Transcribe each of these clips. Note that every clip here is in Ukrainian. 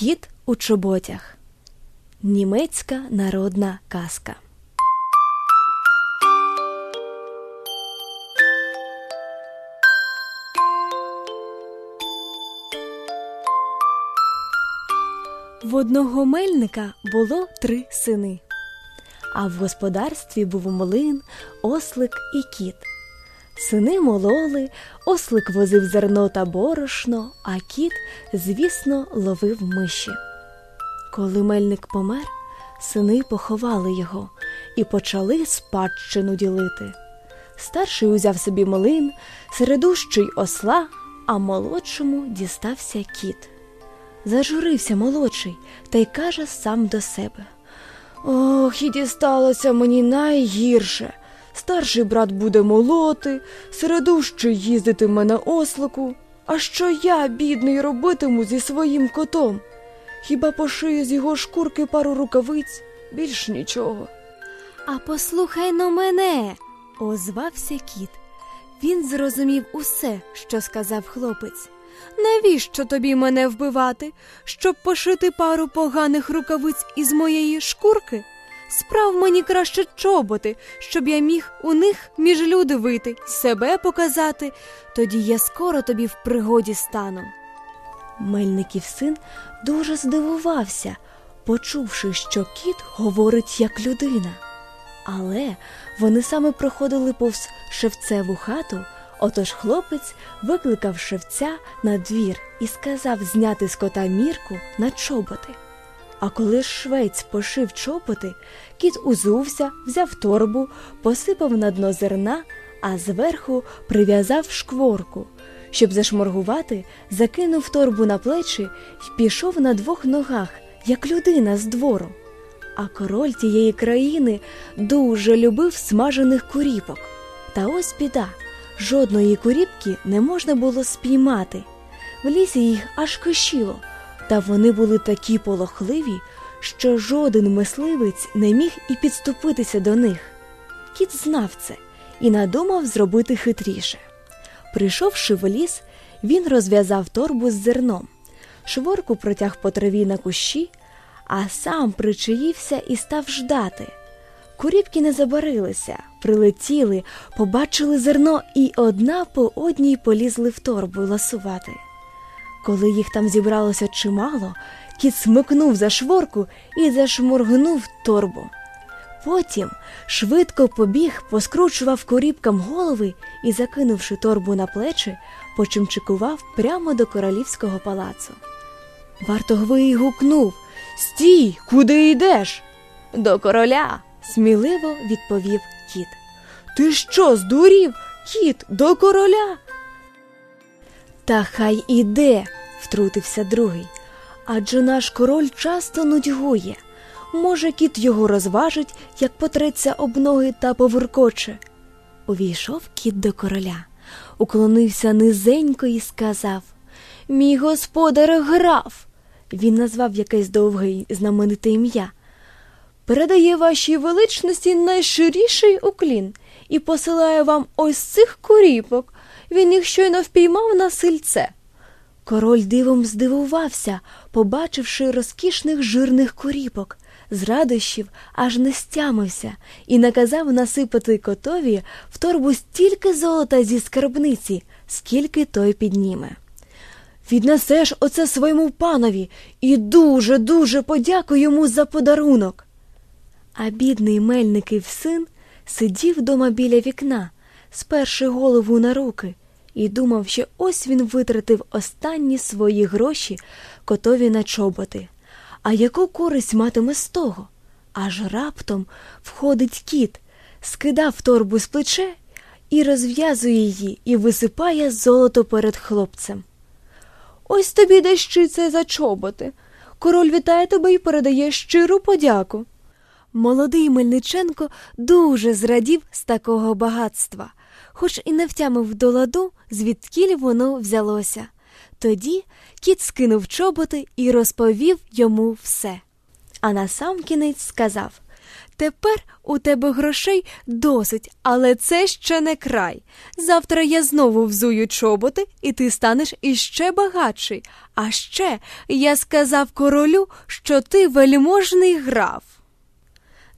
Кіт у чоботях. Німецька народна казка. В одного мельника було три сини, а в господарстві був млин, ослик і кіт. Сини мололи, ослик возив зерно та борошно, а кіт, звісно, ловив миші. Коли мельник помер, сини поховали його і почали спадщину ділити. Старший узяв собі млин, середущий осла, а молодшому дістався кіт. Зажурився молодший та й каже сам до себе Ох, і дісталося мені найгірше. Старший брат буде молоти, середущий їздитиме на ослику. А що я, бідний, робитиму зі своїм котом? Хіба пошию з його шкурки пару рукавиць, більш нічого. А послухай но мене, озвався кіт. Він зрозумів усе, що сказав хлопець. Навіщо тобі мене вбивати, щоб пошити пару поганих рукавиць із моєї шкурки? Справ мені краще чоботи, щоб я міг у них між люди вийти, себе показати, тоді я скоро тобі в пригоді стану. Мельників син дуже здивувався, почувши, що кіт говорить як людина. Але вони саме проходили повз шевцеву хату, отож хлопець викликав шевця на двір і сказав зняти з кота мірку на чоботи. А коли швець пошив чоботи, кіт узувся, взяв торбу, посипав на дно зерна, а зверху прив'язав шкворку. Щоб зашморгувати, закинув торбу на плечі й пішов на двох ногах, як людина з двору. А король тієї країни дуже любив смажених куріпок. Та ось біда жодної куріпки не можна було спіймати. В лісі їх аж кишіло, та вони були такі полохливі, що жоден мисливець не міг і підступитися до них. Кіт знав це і надумав зробити хитріше. Прийшовши в ліс, він розв'язав торбу з зерном, шворку протяг по траві на кущі, а сам причаївся і став ждати. Куріпки не забарилися, прилетіли, побачили зерно і одна по одній полізли в торбу ласувати. Коли їх там зібралося чимало, кіт смикнув за шворку і зашморгнув торбу. Потім швидко побіг, поскручував коріпкам голови і, закинувши торбу на плечі, почимчикував прямо до королівського палацу. Вартовий гукнув Стій, куди йдеш? До короля, сміливо відповів кіт. Ти що, здурів? Кіт, до короля? Та хай іде, втрутився другий. Адже наш король часто нудьгує. Може, кіт його розважить, як потреться об ноги та повуркоче. Увійшов кіт до короля, уклонився низенько і сказав Мій господар граф. Він назвав якесь довге знамените ім'я. Передає вашій величності найширіший уклін і посилає вам ось цих куріпок. Він їх щойно впіймав на сильце. Король дивом здивувався, побачивши розкішних жирних куріпок. З радощів аж не стямився і наказав насипати котові в торбу стільки золота зі скарбниці, скільки той підніме. Віднесеш оце своєму панові і дуже, дуже подякуй йому за подарунок. А бідний Мельників син сидів дома біля вікна, сперши голову на руки, і думав, що ось він витратив останні свої гроші котові на чоботи. А яку користь матиме з того? Аж раптом входить кіт, скидав торбу з плече і розв'язує її і висипає золото перед хлопцем. Ось тобі дещице за чоботи. Король вітає тебе і передає щиру подяку. Молодий Мельниченко дуже зрадів з такого багатства, хоч і не втямив до ладу, звідкіль воно взялося. Тоді кіт скинув чоботи і розповів йому все. А насамкінець сказав Тепер у тебе грошей досить, але це ще не край. Завтра я знову взую чоботи, і ти станеш іще багатший. А ще я сказав королю, що ти вельможний граф.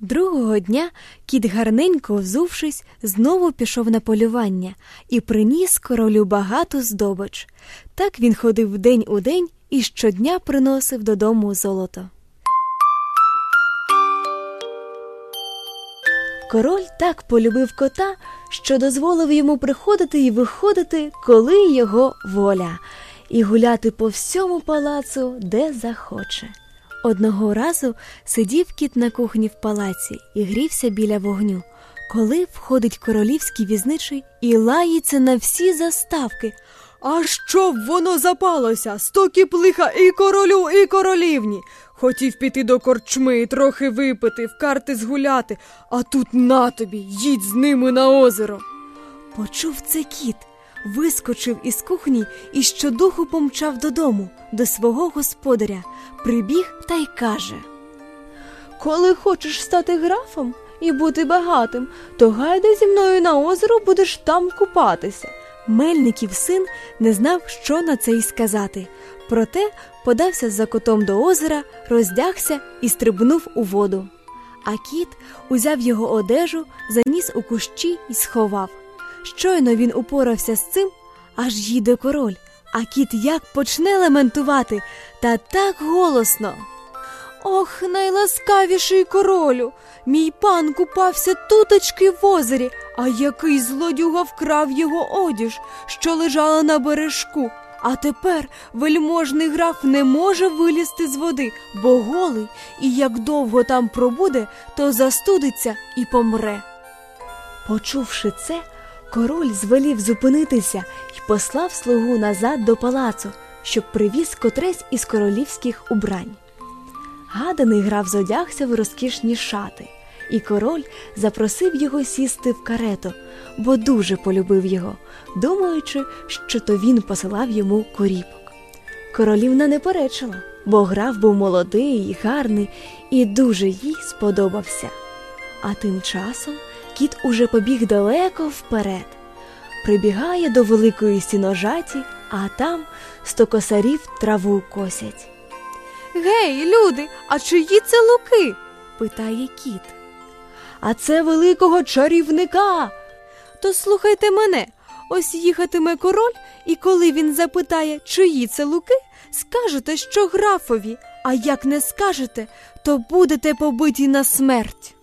Другого дня кіт, гарненько взувшись, знову пішов на полювання і приніс королю багату здобич. Так він ходив день у день і щодня приносив додому золото. Король так полюбив кота, що дозволив йому приходити і виходити, коли його воля, і гуляти по всьому палацу, де захоче. Одного разу сидів кіт на кухні в палаці і грівся біля вогню, коли входить королівський візничий і лається на всі заставки. А щоб воно запалося, сто кіплиха і королю, і королівні. Хотів піти до корчми, трохи випити, в карти згуляти, а тут на тобі, їдь з ними на озеро. Почув це кіт, вискочив із кухні і щодуху помчав додому, до свого господаря, прибіг та й каже. Коли хочеш стати графом і бути багатим, то гайда зі мною на озеро будеш там купатися. Мельників син не знав, що на це й сказати. Проте подався за котом до озера, роздягся і стрибнув у воду. А кіт узяв його одежу, заніс у кущі і сховав. Щойно він упорався з цим, аж їде король, а кіт як почне лементувати, та так голосно. Ох, найласкавіший королю, мій пан купався туточки в озері, а який злодюга вкрав його одіж, що лежала на бережку. А тепер вельможний граф не може вилізти з води, бо голий, і як довго там пробуде, то застудиться і помре. Почувши це, король звелів зупинитися і послав слугу назад до палацу, щоб привіз котресь із королівських убрань. Гаданий граф зодягся в розкішні шати, і король запросив його сісти в карету, бо дуже полюбив його, думаючи, що то він посилав йому коріпок. Королівна не перечила, бо граф був молодий, гарний і дуже їй сподобався. А тим часом кіт уже побіг далеко вперед. Прибігає до великої сіножаті, а там сто косарів траву косять. Гей, люди, а чиї це луки? питає кіт. А це великого чарівника. То слухайте мене. Ось їхатиме король, і коли він запитає, чиї це луки, скажете, що графові, а як не скажете, то будете побиті на смерть.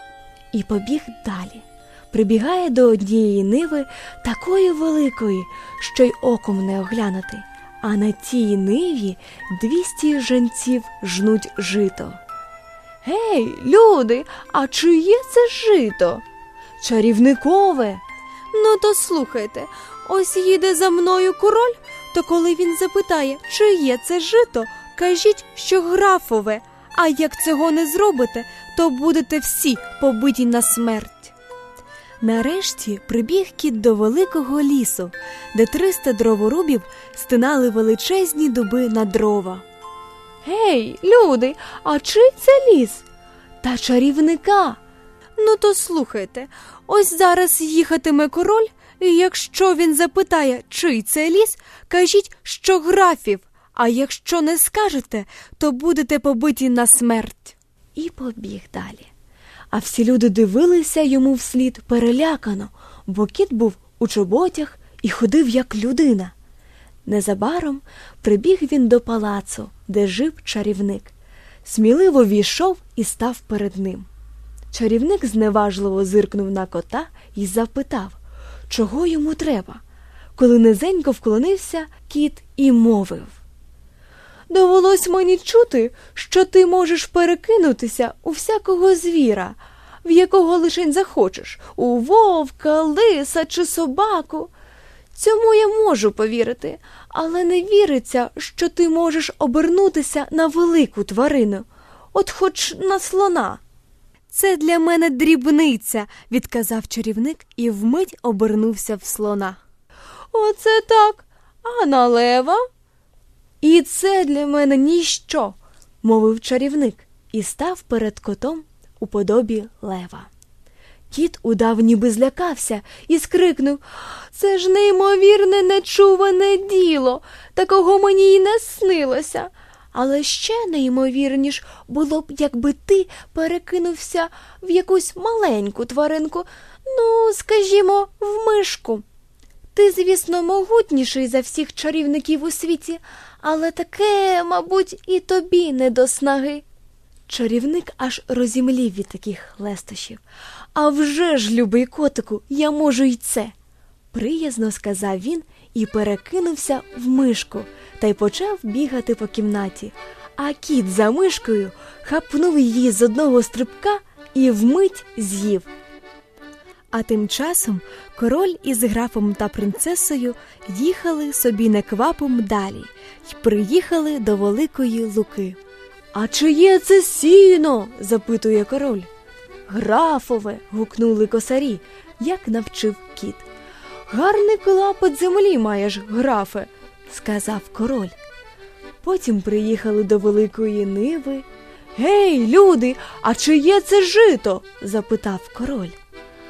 І побіг далі. Прибігає до однієї ниви такої великої, що й оком не оглянути. А на тій ниві двісті женців жнуть жито. Гей, люди, а чиє це жито? Чарівникове. Ну, то слухайте, ось їде за мною король, то коли він запитає, чиє це жито, кажіть, що графове, а як цього не зробите, то будете всі побиті на смерть. Нарешті прибіг кіт до великого лісу, де триста дроворубів стинали величезні дуби на дрова. Гей, люди, а чий це ліс? Та чарівника. Ну, то слухайте, ось зараз їхатиме король, і якщо він запитає, чий це ліс, кажіть, що графів, а якщо не скажете, то будете побиті на смерть. І побіг далі. А всі люди дивилися йому вслід перелякано, бо кіт був у чоботях і ходив як людина. Незабаром прибіг він до палацу, де жив чарівник. Сміливо війшов і став перед ним. Чарівник зневажливо зиркнув на кота і запитав, чого йому треба. Коли низенько вклонився, кіт і мовив. Довелось мені чути, що ти можеш перекинутися у всякого звіра, в якого лишень захочеш, у вовка, лиса чи собаку. Цьому я можу повірити, але не віриться, що ти можеш обернутися на велику тварину, от хоч на слона. Це для мене дрібниця, відказав чарівник і вмить обернувся в слона. Оце так, а на лева? І це для мене ніщо, мовив чарівник, і став перед котом у подобі лева. Кіт удав ніби злякався і скрикнув Це ж неймовірне нечуване діло, такого мені й не снилося. Але ще неймовірніш було б, якби ти перекинувся в якусь маленьку тваринку, ну, скажімо, в мишку. Ти, звісно, могутніший за всіх чарівників у світі, але таке, мабуть, і тобі не до снаги. Чарівник аж розімлів від таких лестощів. А вже ж, любий котику, я можу й це. Приязно сказав він і перекинувся в мишку та й почав бігати по кімнаті. А кіт за мишкою хапнув її з одного стрибка і вмить з'їв. А тим часом король із графом та принцесою їхали собі неквапом далі й приїхали до великої луки. А чиє це сіно? запитує король. Графове. гукнули косарі, як навчив кіт. Гарний клапоть землі маєш, графе, сказав король. Потім приїхали до великої ниви. Гей, люди, а чиє це жито? запитав король.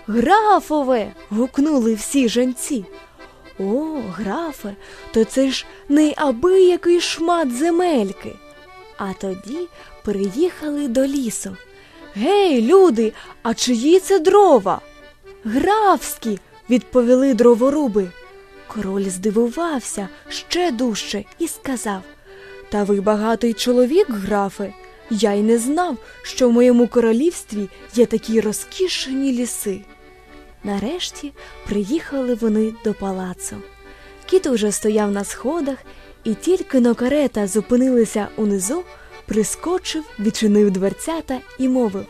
Графове. гукнули всі жінці. О, графе, то це ж неабиякий шмат земельки. А тоді приїхали до лісу. Гей, люди, а чиї це дрова? Графські, відповіли дроворуби. Король здивувався ще дужче і сказав Та ви багатий чоловік, графе. Я й не знав, що в моєму королівстві є такі розкішені ліси. Нарешті приїхали вони до палацу. Кіт уже стояв на сходах, і тільки но карета зупинилася унизу, прискочив, відчинив дверцята і мовив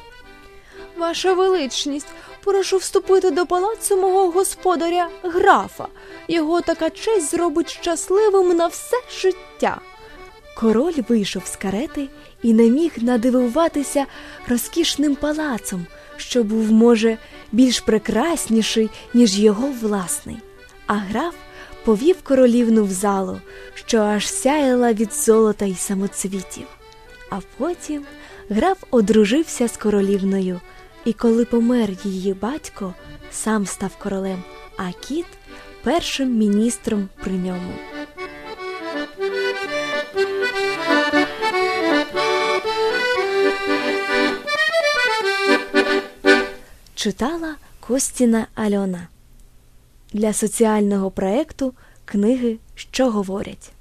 Ваша величність, прошу вступити до палацу мого господаря графа. Його така честь зробить щасливим на все життя. Король вийшов з карети і не міг надивуватися розкішним палацом, що був, може, більш прекрасніший, ніж його власний. А граф повів королівну в залу, що аж сяяла від золота й самоцвітів. А потім граф одружився з королівною, і коли помер її батько, сам став королем, а кіт першим міністром при ньому. Читала Костіна Альона для соціального проекту Книги, що говорять.